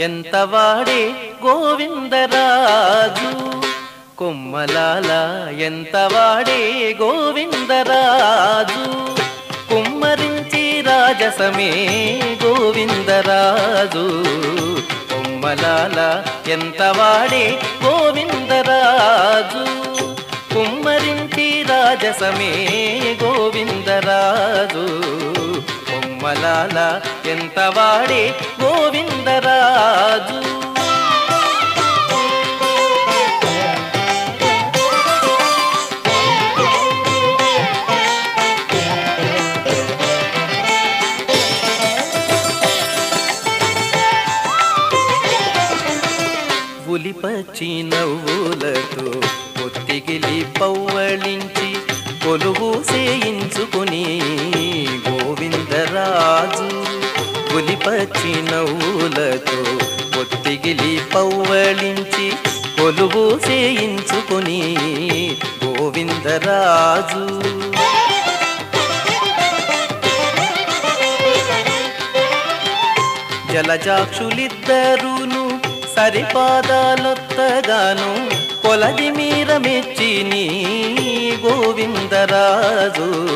ఎంత వాడే గోవిందరాజు? కొమ్మలాల ఎంత వాడే గోవిందరాజు? కుమ్మరించి రాజసమే గోవిందరాజు. కొమ్మలాల ఎంత వాడే గోవిందరాజు? కుమ్మరించి రాజసమే గోవిందరాజు. మలాల ఎంత వాడే గోవిందరాజు. ఉలిపచ్చి నవ్వులతో పొత్తిగిలి పౌవళించి కొలువు సేయించుకుని రాజు ఉలిపచ్చి నవ్వులతో పొత్తిగిలి పవ్వళించి కొలువు సేయించుకుని గోవిందరాజు జలజాక్షులిద్దరూను సరిపాదాలొత్తగాను కొలది మీర మెచ్చిని గోవిందరాజు.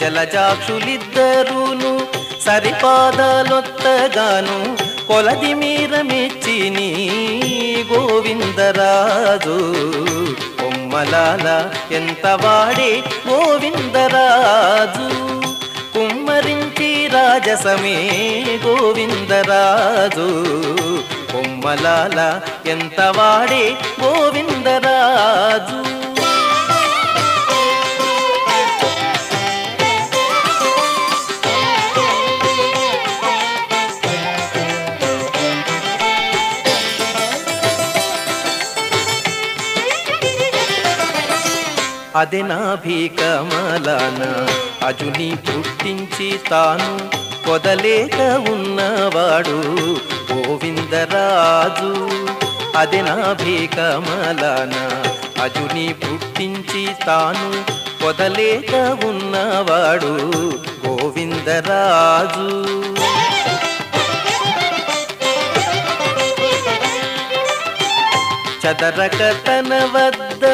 జలజాక్షులిద్దరును సరిపాదాలొత్తగాను కొలది మీర మెచ్చిని గోవిందరాజు. కొమ్మలాల ఎంత వాడే గోవిందరాజు. కుమ్మరించి రాజసమే గోవిందరాజు. కొమ్మలాల ఎంత వాడే గోవిందరాజు? అదే నా భీకమలాన అజుని పుట్టించి తాను పొదలేక ఉన్నవాడు గోవిందరాజు. అది నా భీకమలన అజుని పుట్టించి తాను పొదలేక ఉన్నవాడు గోవిందరాజు. చదరక తన వద్ద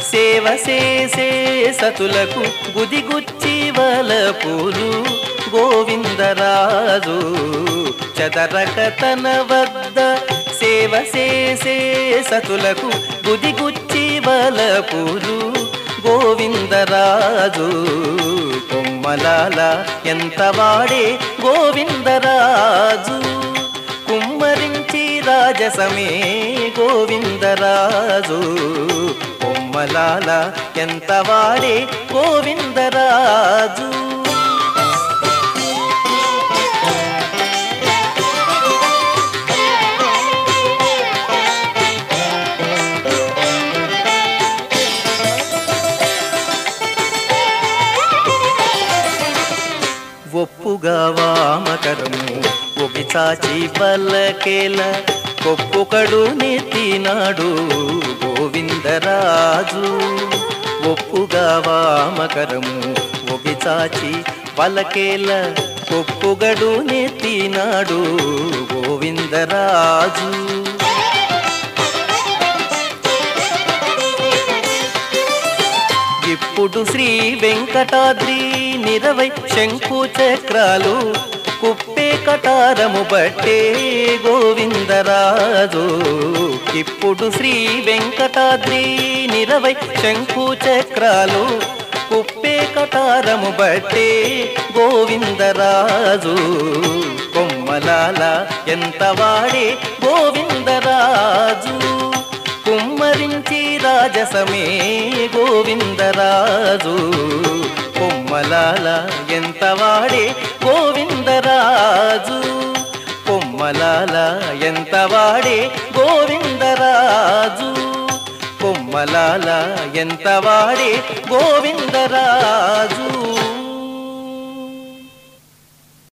సేవ చేసే సతులకు గుదిగుచ్చి వలపులు గోవిందరాజు చదరకతన వద్ద సేవ చేసే సతులకు బుదిగుచ్చి బలపురు. గోవిందరాజు కొమ్మలాల ఎంత వాడే గోవిందరాజు? కుమ్మరించి రాజసమే గోవిందరాజు. కొమ్మలాల ఎంత వాడే గోవిందరాజు? ఒప్పుగా వామకరము ఒగిచాచి పల్లకేల కొప్పుకడు నెత్తినాడు గోవిందరాజు. ఒప్పుగా వామకరము ఒగిచాచి పలకేల కొప్పుగడు నెత్తినాడు గోవిందరాజు. ఇప్పుడు శ్రీ వెంకటాద్రి నిరవై శంకు చక్రాలు కుప్పే కటారము బట్టే గోవిందరాజు. ఇప్పుడు శ్రీ వెంకటాద్రి నిరవై శంకు చక్రాలు కుప్పే కటారము బట్టే గోవిందరాజు. కొమ్మలాల ఎంత వాడే గోవిందరాజు. కుమ్మరించి రాజసమే గోవిందరాజు. కొమ్మలాల ఎంత వాడే గోవిందరాజు? కొమ్మలాల ఎంత వాడే గోవిందరాజు? కొమ్మలాల ఎంత వాడే గోవిందరాజు?